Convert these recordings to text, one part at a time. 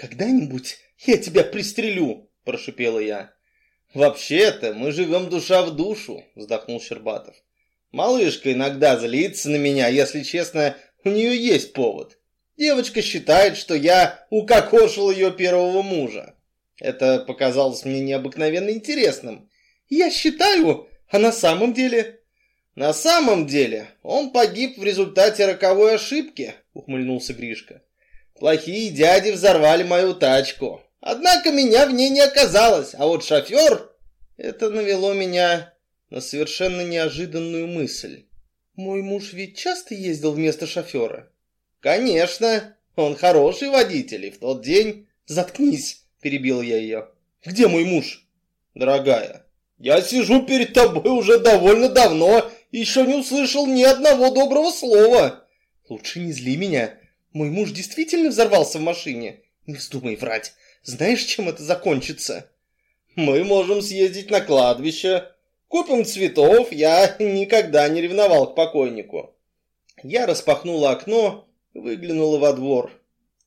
«Когда-нибудь я тебя пристрелю!» – прошипела я. «Вообще-то мы живем душа в душу», – вздохнул Щербатов. «Малышка иногда злится на меня, если честно, у нее есть повод. Девочка считает, что я укокошил ее первого мужа. Это показалось мне необыкновенно интересным. Я считаю, а на самом деле... На самом деле он погиб в результате роковой ошибки, ухмыльнулся Гришка. Плохие дяди взорвали мою тачку. Однако меня в ней не оказалось, а вот шофер... Это навело меня на совершенно неожиданную мысль. Мой муж ведь часто ездил вместо шофера? Конечно, он хороший водитель, и в тот день... Заткнись, перебил я ее. Где мой муж? Дорогая, я сижу перед тобой уже довольно давно и еще не услышал ни одного доброго слова. Лучше не зли меня. Мой муж действительно взорвался в машине. Не вздумай врать. Знаешь, чем это закончится? Мы можем съездить на кладбище. Купим цветов. Я никогда не ревновал к покойнику. Я распахнула окно, выглянула во двор.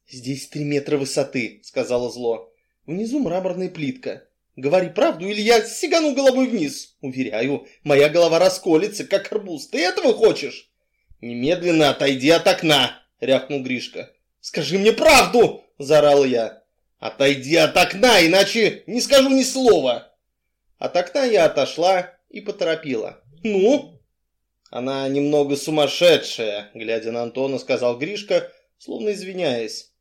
«Здесь три метра высоты», — сказала зло. «Внизу мраморная плитка. Говори правду, или я сигану головой вниз. Уверяю, моя голова расколется, как арбуз. Ты этого хочешь?» «Немедленно отойди от окна», — рявкнул Гришка. «Скажи мне правду!» — заорал я. «Отойди от окна, иначе не скажу ни слова!» От окна я отошла и поторопила. «Ну?» «Она немного сумасшедшая», — глядя на Антона, сказал Гришка, словно извиняясь.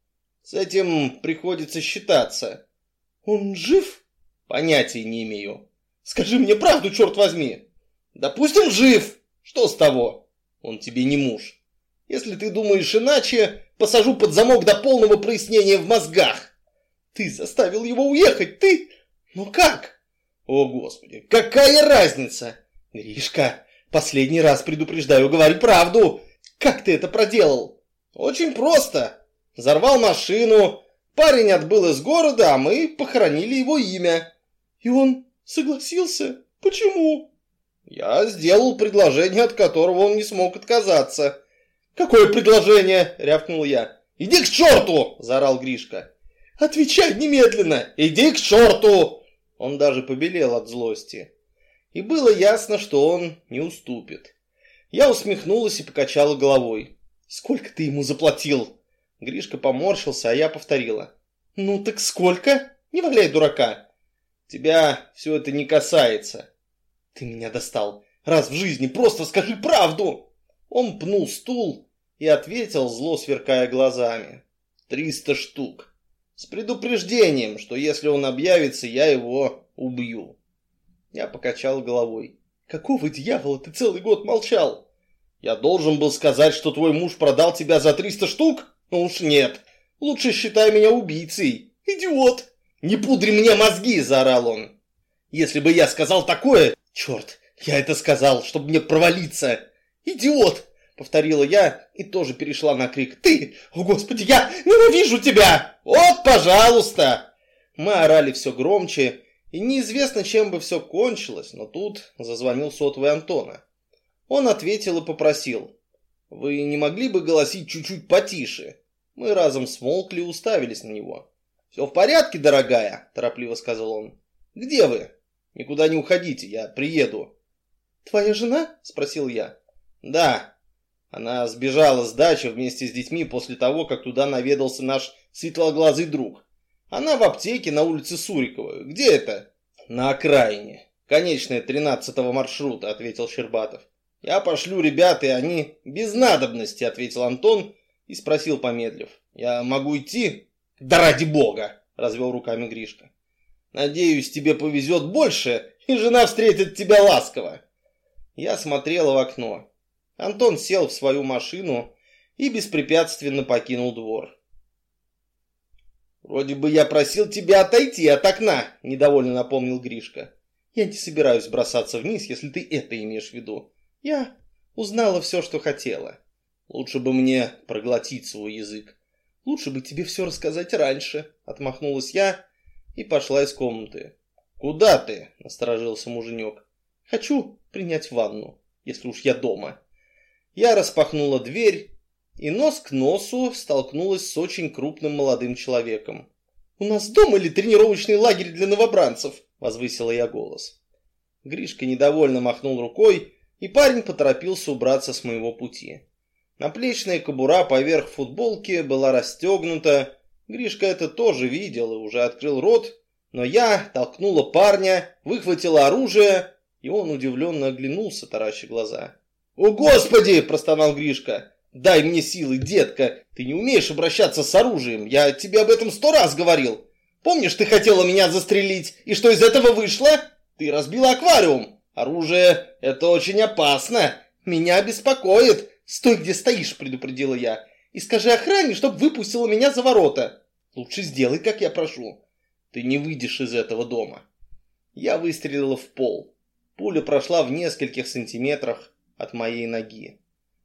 «С этим приходится считаться». «Он жив?» «Понятия не имею». «Скажи мне правду, черт возьми!» «Допустим, жив! Что с того? Он тебе не муж. Если ты думаешь иначе, посажу под замок до полного прояснения в мозгах!» Ты заставил его уехать, ты? Ну как? О, Господи, какая разница? Гришка, последний раз предупреждаю, говори правду. Как ты это проделал? Очень просто. Взорвал машину, парень отбыл из города, а мы похоронили его имя. И он согласился? Почему? Я сделал предложение, от которого он не смог отказаться. Какое предложение? рявкнул я. Иди к черту! заорал Гришка. Отвечай немедленно! Иди к черту!» Он даже побелел от злости. И было ясно, что он не уступит. Я усмехнулась и покачала головой. «Сколько ты ему заплатил?» Гришка поморщился, а я повторила. «Ну так сколько? Не валяй дурака!» «Тебя все это не касается!» «Ты меня достал! Раз в жизни просто скажи правду!» Он пнул стул и ответил, зло сверкая глазами. «Триста штук!» С предупреждением, что если он объявится, я его убью. Я покачал головой. Какого дьявола ты целый год молчал? Я должен был сказать, что твой муж продал тебя за 300 штук? Ну уж нет. Лучше считай меня убийцей. Идиот! Не пудри мне мозги, заорал он. Если бы я сказал такое... Черт, я это сказал, чтобы мне провалиться. Идиот! Повторила я и тоже перешла на крик. «Ты! О, Господи, я ненавижу тебя! Вот, пожалуйста!» Мы орали все громче, и неизвестно, чем бы все кончилось, но тут зазвонил сотовый Антона. Он ответил и попросил. «Вы не могли бы голосить чуть-чуть потише?» Мы разом смолкли и уставились на него. «Все в порядке, дорогая?» – торопливо сказал он. «Где вы?» «Никуда не уходите, я приеду». «Твоя жена?» – спросил я. «Да, она сбежала с дачи вместе с детьми после того, как туда наведался наш светлоглазый друг. Она в аптеке на улице Сурикова. Где это? На окраине. Конечная тринадцатого маршрута, ответил Щербатов. Я пошлю ребят, и они без надобности, ответил Антон и спросил, помедлив. Я могу идти? Да ради бога, развел руками Гришка. Надеюсь, тебе повезет больше, и жена встретит тебя ласково. Я смотрела в окно. Антон сел в свою машину и беспрепятственно покинул двор. «Вроде бы я просил тебя отойти от окна», – недовольно напомнил Гришка. «Я не собираюсь бросаться вниз, если ты это имеешь в виду. Я узнала все, что хотела. Лучше бы мне проглотить свой язык. Лучше бы тебе все рассказать раньше», – отмахнулась я и пошла из комнаты. «Куда ты?» – насторожился муженек. «Хочу принять ванну, если уж я дома». Я распахнула дверь и нос к носу столкнулась с очень крупным молодым человеком. «У нас дома или тренировочный лагерь для новобранцев?» – возвысила я голос. Гришка недовольно махнул рукой, и парень поторопился убраться с моего пути. Наплечная кобура поверх футболки была расстегнута. Гришка это тоже видел и уже открыл рот, но я толкнула парня, выхватила оружие, и он удивленно оглянулся, тараща глаза. «О, Господи!» – простонал Гришка. «Дай мне силы, детка! Ты не умеешь обращаться с оружием, я тебе об этом сто раз говорил! Помнишь, ты хотела меня застрелить, и что из этого вышло? Ты разбила аквариум! Оружие – это очень опасно! Меня беспокоит! Стой, где стоишь!» – предупредила я. «И скажи охране, чтоб выпустила меня за ворота! Лучше сделай, как я прошу! Ты не выйдешь из этого дома!» Я выстрелила в пол. Пуля прошла в нескольких сантиметрах от моей ноги.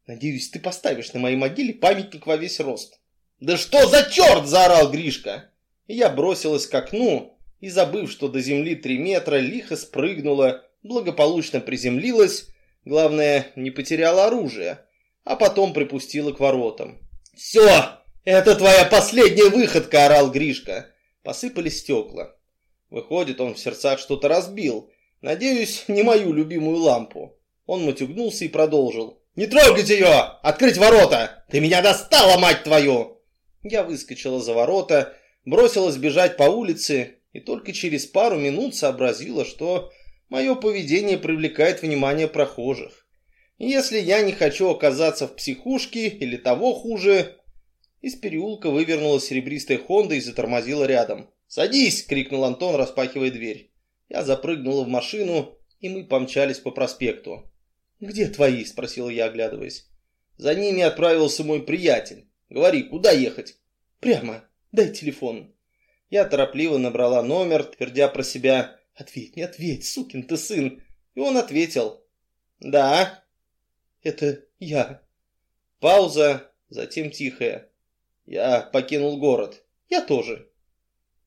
Надеюсь, ты поставишь на моей могиле памятник во весь рост. «Да что за черт!» – заорал Гришка. И я бросилась к окну и, забыв, что до земли три метра, лихо спрыгнула, благополучно приземлилась, главное, не потеряла оружие, а потом припустила к воротам. «Все! Это твоя последняя выходка!» – орал Гришка. Посыпались стекла. Выходит, он в сердцах что-то разбил. Надеюсь, не мою любимую лампу. Он матюгнулся и продолжил. «Не трогать ее! Открыть ворота! Ты меня достала, мать твою!» Я выскочила за ворота, бросилась бежать по улице и только через пару минут сообразила, что мое поведение привлекает внимание прохожих. Если я не хочу оказаться в психушке или того хуже... Из переулка вывернула серебристая Хонда и затормозила рядом. «Садись!» — крикнул Антон, распахивая дверь. Я запрыгнула в машину, и мы помчались по проспекту. «Где твои?» – спросила я, оглядываясь. «За ними отправился мой приятель. Говори, куда ехать?» «Прямо. Дай телефон». Я торопливо набрала номер, твердя про себя «Ответь, не ответь, сукин ты сын!» И он ответил «Да». «Это я». Пауза, затем тихая. «Я покинул город. Я тоже».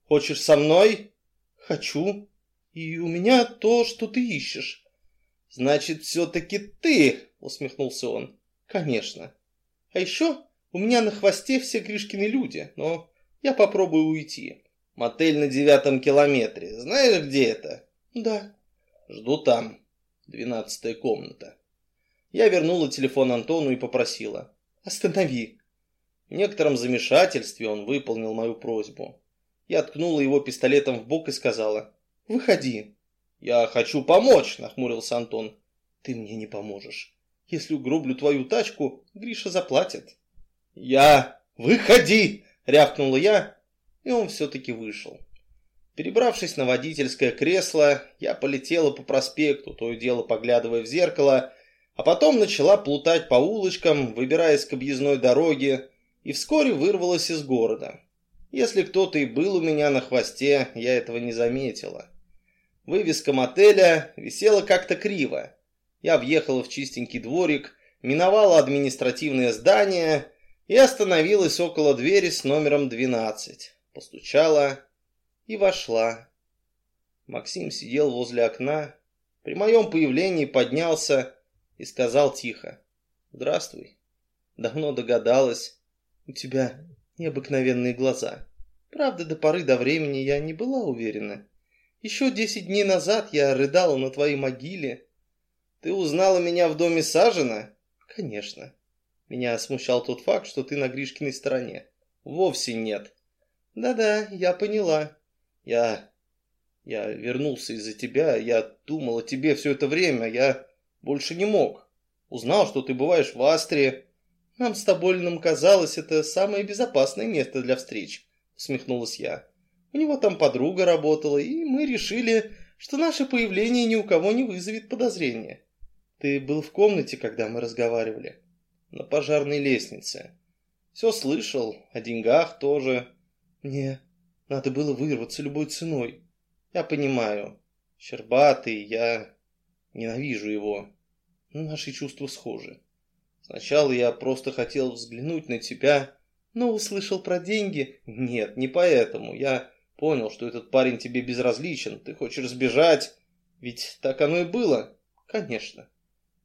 «Хочешь со мной?» «Хочу. И у меня то, что ты ищешь». «Значит, все-таки ты!» — усмехнулся он. «Конечно. А еще у меня на хвосте все Гришкины люди, но я попробую уйти. Мотель на девятом километре. Знаешь, где это?» «Да». «Жду там. Двенадцатая комната». Я вернула телефон Антону и попросила. «Останови». В некотором замешательстве он выполнил мою просьбу. Я ткнула его пистолетом в бок и сказала «Выходи». «Я хочу помочь», — нахмурился Антон. «Ты мне не поможешь. Если угроблю твою тачку, Гриша заплатит». «Я... Выходи!» — рявкнула я, и он все-таки вышел. Перебравшись на водительское кресло, я полетела по проспекту, то и дело поглядывая в зеркало, а потом начала плутать по улочкам, выбираясь к объездной дороге, и вскоре вырвалась из города. Если кто-то и был у меня на хвосте, я этого не заметила. Вывеска мотеля висела как-то криво. Я въехала в чистенький дворик, миновала административное здание и остановилась около двери с номером 12. Постучала и вошла. Максим сидел возле окна, при моем появлении поднялся и сказал тихо. «Здравствуй. Давно догадалась. У тебя необыкновенные глаза. Правда, до поры до времени я не была уверена. Еще десять дней назад я рыдала на твоей могиле. Ты узнала меня в доме Сажина? Конечно. Меня смущал тот факт, что ты на Гришкиной стороне. Вовсе нет. Да-да, я поняла. Я... Я вернулся из-за тебя, я думал о тебе все это время, я больше не мог. Узнал, что ты бываешь в Астре. Нам с Тоболиным казалось, это самое безопасное место для встреч, усмехнулась я. У него там подруга работала, и мы решили, что наше появление ни у кого не вызовет подозрения. Ты был в комнате, когда мы разговаривали? На пожарной лестнице. Все слышал, о деньгах тоже. Мне надо было вырваться любой ценой. Я понимаю. Щербатый, я ненавижу его. Но наши чувства схожи. Сначала я просто хотел взглянуть на тебя, но услышал про деньги. Нет, не поэтому. Я Понял, что этот парень тебе безразличен, ты хочешь сбежать. Ведь так оно и было. Конечно.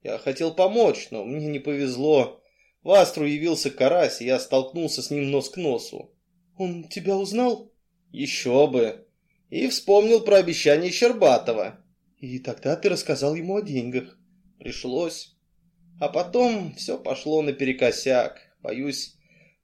Я хотел помочь, но мне не повезло. В Астру явился карась, и я столкнулся с ним нос к носу. Он тебя узнал? Еще бы. И вспомнил про обещание Щербатова. И тогда ты рассказал ему о деньгах. Пришлось. А потом все пошло наперекосяк. Боюсь,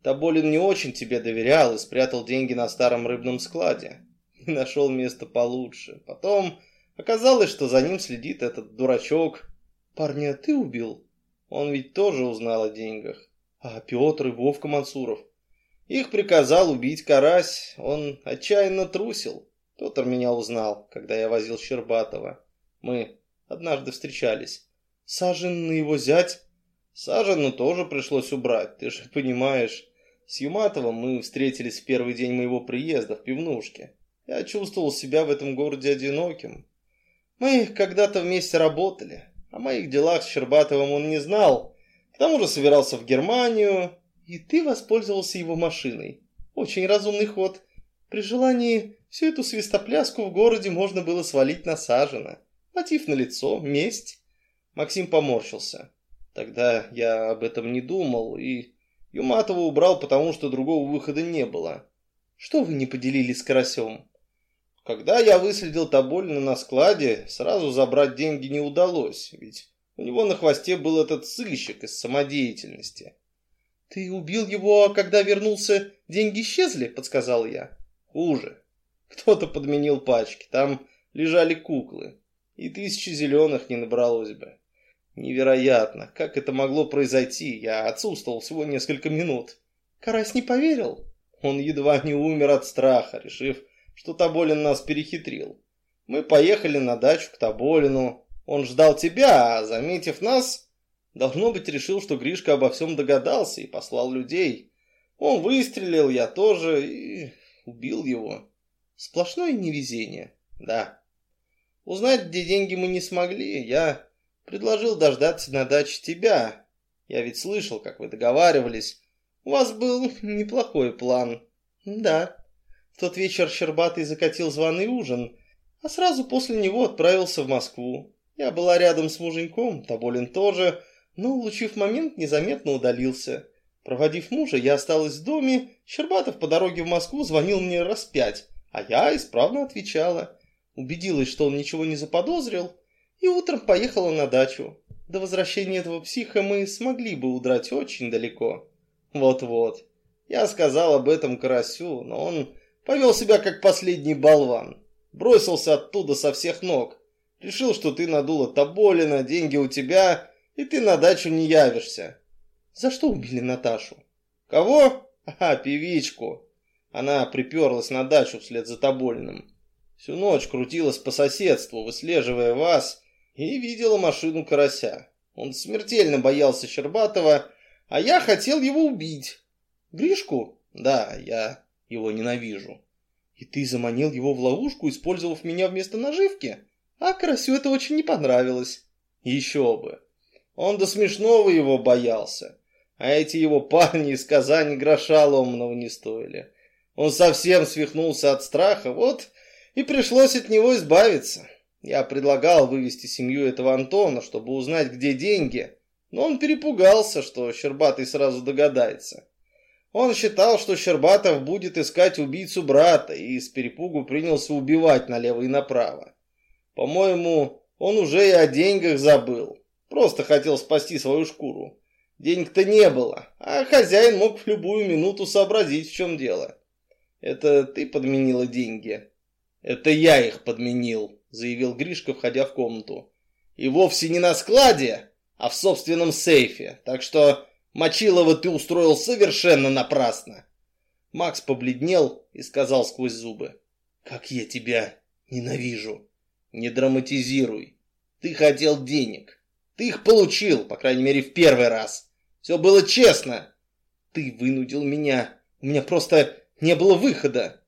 Тоболин не очень тебе доверял и спрятал деньги на старом рыбном складе. Нашел место получше. Потом оказалось, что за ним следит этот дурачок. Парня ты убил? Он ведь тоже узнал о деньгах. А Петр и Вовка Мансуров? Их приказал убить Карась. Он отчаянно трусил. Петр меня узнал, когда я возил Щербатова. Мы однажды встречались. Сажен на его зять? Сажену тоже пришлось убрать, ты же понимаешь. С Юматовым мы встретились в первый день моего приезда в пивнушке. Я чувствовал себя в этом городе одиноким. Мы когда-то вместе работали. О моих делах с Щербатовым он не знал. К тому же собирался в Германию. И ты воспользовался его машиной. Очень разумный ход. При желании всю эту свистопляску в городе можно было свалить на Сажена. Мотив на лицо, месть. Максим поморщился. Тогда я об этом не думал и Юматова убрал, потому что другого выхода не было. Что вы не поделили с Карасем? Когда я выследил Тоболина на складе, сразу забрать деньги не удалось, ведь у него на хвосте был этот сыщик из самодеятельности. «Ты убил его, а когда вернулся, деньги исчезли?» – подсказал я. «Хуже. Кто-то подменил пачки, там лежали куклы, и тысячи зеленых не набралось бы. Невероятно, как это могло произойти? Я отсутствовал всего несколько минут. Карась не поверил. Он едва не умер от страха, решив, что Тоболин нас перехитрил. Мы поехали на дачу к Тоболину. Он ждал тебя, а, заметив нас, должно быть, решил, что Гришка обо всем догадался и послал людей. Он выстрелил, я тоже, и убил его. Сплошное невезение. Да. Узнать, где деньги мы не смогли. Я Предложил дождаться на даче тебя. Я ведь слышал, как вы договаривались. У вас был неплохой план. Да. В тот вечер Щербатый закатил званый ужин, а сразу после него отправился в Москву. Я была рядом с муженьком, Тоболин тоже, но, улучив момент, незаметно удалился. Проводив мужа, я осталась в доме, Щербатов по дороге в Москву звонил мне раз пять, а я исправно отвечала. Убедилась, что он ничего не заподозрил, и утром поехала на дачу. До возвращения этого психа мы смогли бы удрать очень далеко. Вот-вот. Я сказал об этом Карасю, но он повел себя как последний болван. Бросился оттуда со всех ног. Решил, что ты надула Тоболина, деньги у тебя, и ты на дачу не явишься. За что убили Наташу? Кого? А, певичку. Она приперлась на дачу вслед за Тоболиным. Всю ночь крутилась по соседству, выслеживая вас и видела машину карася. Он смертельно боялся Щербатова, а я хотел его убить. Гришку? Да, я его ненавижу. И ты заманил его в ловушку, использовав меня вместо наживки? А Карасю это очень не понравилось. Еще бы. Он до смешного его боялся. А эти его парни из Казани гроша ломаного не стоили. Он совсем свихнулся от страха, вот и пришлось от него избавиться. Я предлагал вывести семью этого Антона, чтобы узнать, где деньги, но он перепугался, что Щербатый сразу догадается. Он считал, что Щербатов будет искать убийцу брата, и с перепугу принялся убивать налево и направо. По-моему, он уже и о деньгах забыл. Просто хотел спасти свою шкуру. Денег-то не было, а хозяин мог в любую минуту сообразить, в чем дело. Это ты подменила деньги? Это я их подменил заявил Гришка, входя в комнату. И вовсе не на складе, а в собственном сейфе. Так что Мочилова ты устроил совершенно напрасно. Макс побледнел и сказал сквозь зубы. Как я тебя ненавижу. Не драматизируй. Ты хотел денег. Ты их получил, по крайней мере, в первый раз. Все было честно. Ты вынудил меня. У меня просто не было выхода.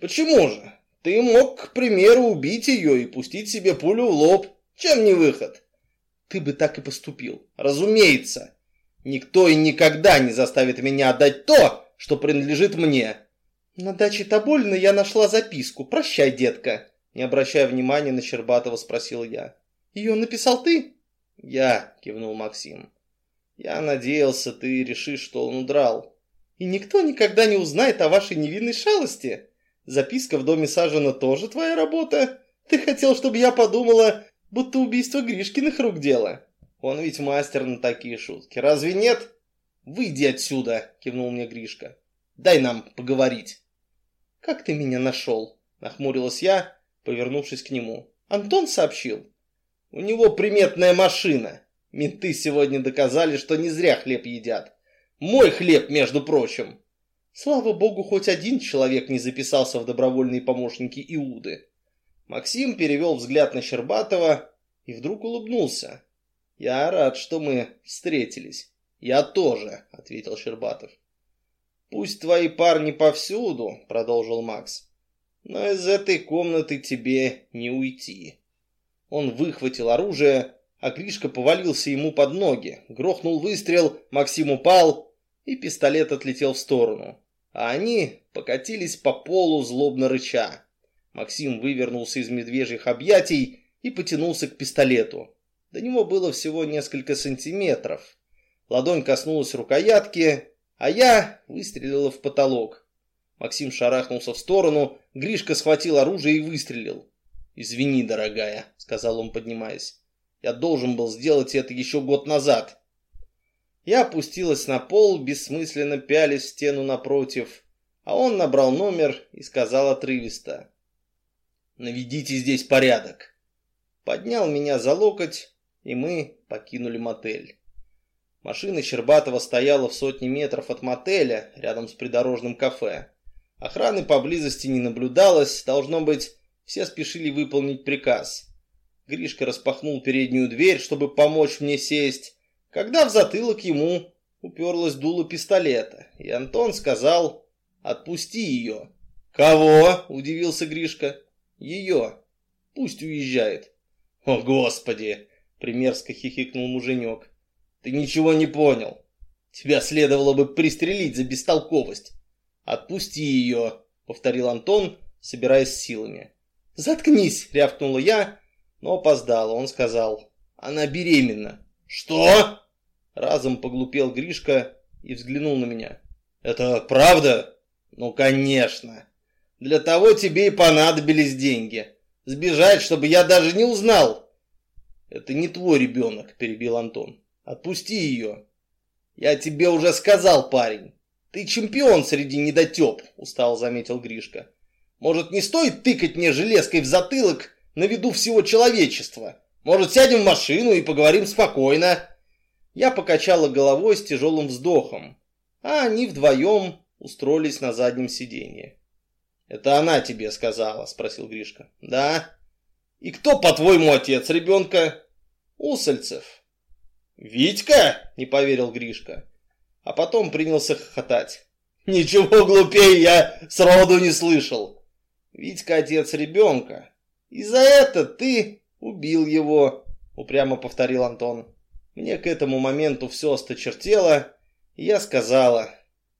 Почему же? Ты мог, к примеру, убить ее и пустить себе пулю в лоб. Чем не выход? Ты бы так и поступил. Разумеется. Никто и никогда не заставит меня отдать то, что принадлежит мне. На даче Тобольна я нашла записку. Прощай, детка. Не обращая внимания на Щербатова, спросил я. Ее написал ты? Я, кивнул Максим. Я надеялся, ты решишь, что он удрал. И никто никогда не узнает о вашей невинной шалости? Записка в доме Сажена тоже твоя работа? Ты хотел, чтобы я подумала, будто убийство Гришкиных рук дело? Он ведь мастер на такие шутки, разве нет? Выйди отсюда, кивнул мне Гришка. Дай нам поговорить. Как ты меня нашел? Нахмурилась я, повернувшись к нему. Антон сообщил. У него приметная машина. Менты сегодня доказали, что не зря хлеб едят. Мой хлеб, между прочим. Слава богу, хоть один человек не записался в добровольные помощники Иуды. Максим перевел взгляд на Щербатова и вдруг улыбнулся. «Я рад, что мы встретились». «Я тоже», — ответил Щербатов. «Пусть твои парни повсюду», — продолжил Макс, — «но из этой комнаты тебе не уйти». Он выхватил оружие, а Гришка повалился ему под ноги. Грохнул выстрел, Максим упал, и пистолет отлетел в сторону а они покатились по полу злобно рыча. Максим вывернулся из медвежьих объятий и потянулся к пистолету. До него было всего несколько сантиметров. Ладонь коснулась рукоятки, а я выстрелила в потолок. Максим шарахнулся в сторону, Гришка схватил оружие и выстрелил. «Извини, дорогая», — сказал он, поднимаясь. «Я должен был сделать это еще год назад. Я опустилась на пол, бессмысленно пялись в стену напротив, а он набрал номер и сказал отрывисто. «Наведите здесь порядок». Поднял меня за локоть, и мы покинули мотель. Машина Щербатова стояла в сотне метров от мотеля, рядом с придорожным кафе. Охраны поблизости не наблюдалось, должно быть, все спешили выполнить приказ. Гришка распахнул переднюю дверь, чтобы помочь мне сесть, когда в затылок ему уперлась дуло пистолета, и Антон сказал «Отпусти ее». «Кого?» – удивился Гришка. «Ее. Пусть уезжает». «О, Господи!» – примерзко хихикнул муженек. «Ты ничего не понял. Тебя следовало бы пристрелить за бестолковость». «Отпусти ее», — повторил Антон, собираясь силами. «Заткнись!» — рявкнула я, но опоздала. Он сказал, «Она беременна». «Что?» Разом поглупел Гришка и взглянул на меня. «Это правда?» «Ну, конечно. Для того тебе и понадобились деньги. Сбежать, чтобы я даже не узнал». «Это не твой ребенок», — перебил Антон. «Отпусти ее». «Я тебе уже сказал, парень. Ты чемпион среди недотеп», — устал заметил Гришка. «Может, не стоит тыкать мне железкой в затылок на виду всего человечества? Может, сядем в машину и поговорим спокойно?» Я покачала головой с тяжелым вздохом, а они вдвоем устроились на заднем сиденье. «Это она тебе сказала?» – спросил Гришка. «Да». «И кто, по-твоему, отец ребенка?» «Усольцев». «Витька?» – не поверил Гришка. А потом принялся хохотать. «Ничего глупее я сроду не слышал. Витька отец ребенка. И за это ты убил его», – упрямо повторил Антон. Мне к этому моменту все осточертело, и я сказала,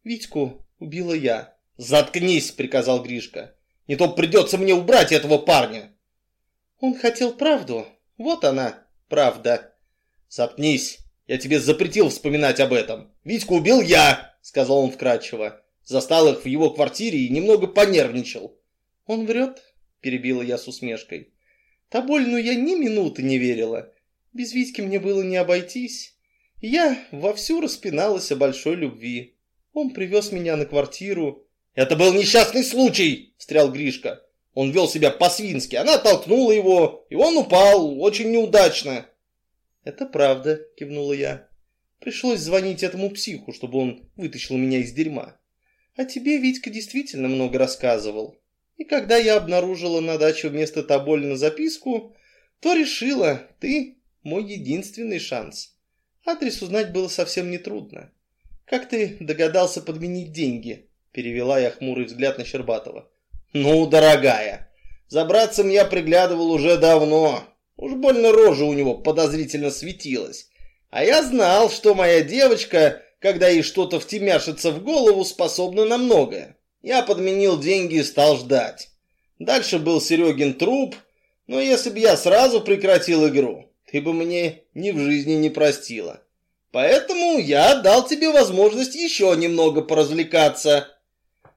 «Витьку убила я». «Заткнись!» — приказал Гришка. «Не то придется мне убрать этого парня!» «Он хотел правду. Вот она, правда». «Заткнись! Я тебе запретил вспоминать об этом. Витьку убил я!» — сказал он вкратчиво. Застал их в его квартире и немного понервничал. «Он врет?» — перебила я с усмешкой. «Тобольну я ни минуты не верила. Без Витьки мне было не обойтись. Я вовсю распиналась о большой любви. Он привез меня на квартиру. «Это был несчастный случай!» – встрял Гришка. Он вел себя по-свински. Она толкнула его, и он упал очень неудачно. «Это правда», – кивнула я. «Пришлось звонить этому психу, чтобы он вытащил меня из дерьма. А тебе Витька действительно много рассказывал. И когда я обнаружила на даче вместо Тоболина записку, то решила, ты мой единственный шанс. Адрес узнать было совсем нетрудно. «Как ты догадался подменить деньги?» Перевела я хмурый взгляд на Щербатова. «Ну, дорогая, за братцем я приглядывал уже давно. Уж больно рожа у него подозрительно светилась. А я знал, что моя девочка, когда ей что-то втемяшится в голову, способна на многое. Я подменил деньги и стал ждать. Дальше был Серегин труп, но если бы я сразу прекратил игру, бы мне ни в жизни не простила. Поэтому я дал тебе возможность еще немного поразвлекаться.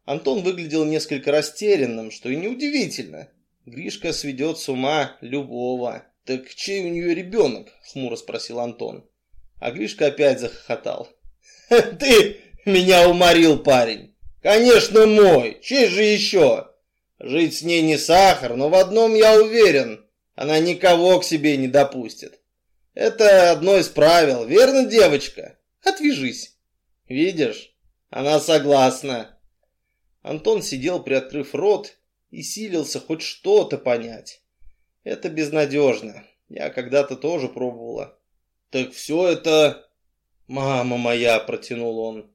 Антон выглядел несколько растерянным, что и неудивительно. Гришка сведет с ума любого. «Так чей у нее ребенок?» — хмуро спросил Антон. А Гришка опять захохотал. «Ты меня уморил, парень! Конечно, мой! Чей же еще? Жить с ней не сахар, но в одном я уверен. Она никого к себе не допустит. Это одно из правил, верно, девочка? Отвяжись. Видишь, она согласна. Антон сидел, приоткрыв рот, и силился хоть что-то понять. Это безнадежно. Я когда-то тоже пробовала. Так все это... Мама моя, протянул он.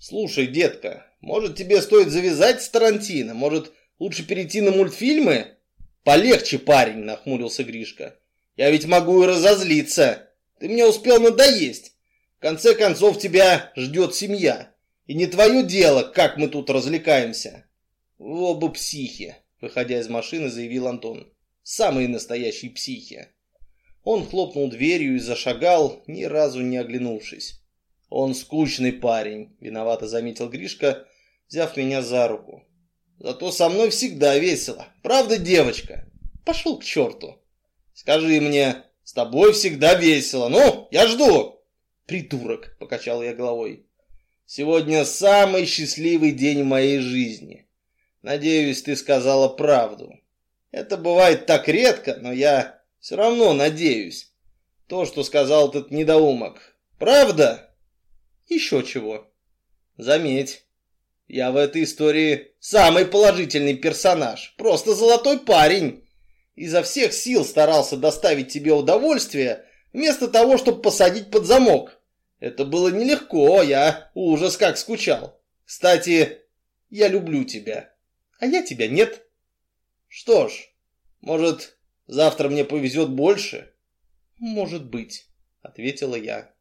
Слушай, детка, может тебе стоит завязать с Тарантино? Может лучше перейти на мультфильмы? Полегче, парень, нахмурился Гришка. Я ведь могу и разозлиться. Ты мне успел надоесть. В конце концов тебя ждет семья. И не твое дело, как мы тут развлекаемся. Оба психи, выходя из машины, заявил Антон. Самые настоящие психи. Он хлопнул дверью и зашагал, ни разу не оглянувшись. Он скучный парень, виновато заметил Гришка, взяв меня за руку. Зато со мной всегда весело. Правда, девочка? Пошел к черту. Скажи мне, с тобой всегда весело. Ну, я жду. Придурок, покачал я головой. Сегодня самый счастливый день в моей жизни. Надеюсь, ты сказала правду. Это бывает так редко, но я все равно надеюсь. То, что сказал этот недоумок. Правда? Еще чего. Заметь, я в этой истории самый положительный персонаж. Просто золотой парень изо всех сил старался доставить тебе удовольствие, вместо того, чтобы посадить под замок. Это было нелегко, я ужас как скучал. Кстати, я люблю тебя, а я тебя нет. Что ж, может, завтра мне повезет больше? Может быть, ответила я.